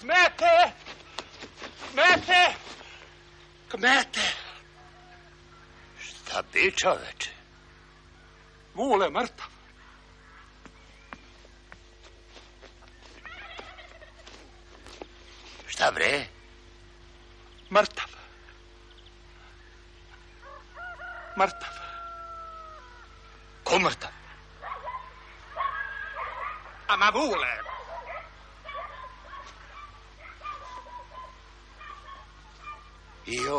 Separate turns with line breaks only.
Kmete! Kmete! Kmete!
Šta bi čoveče?
Vule mrtav.
Šta bre?
Mrtav. Mrtav.
Ko mrtav?
Ama Vule.
Io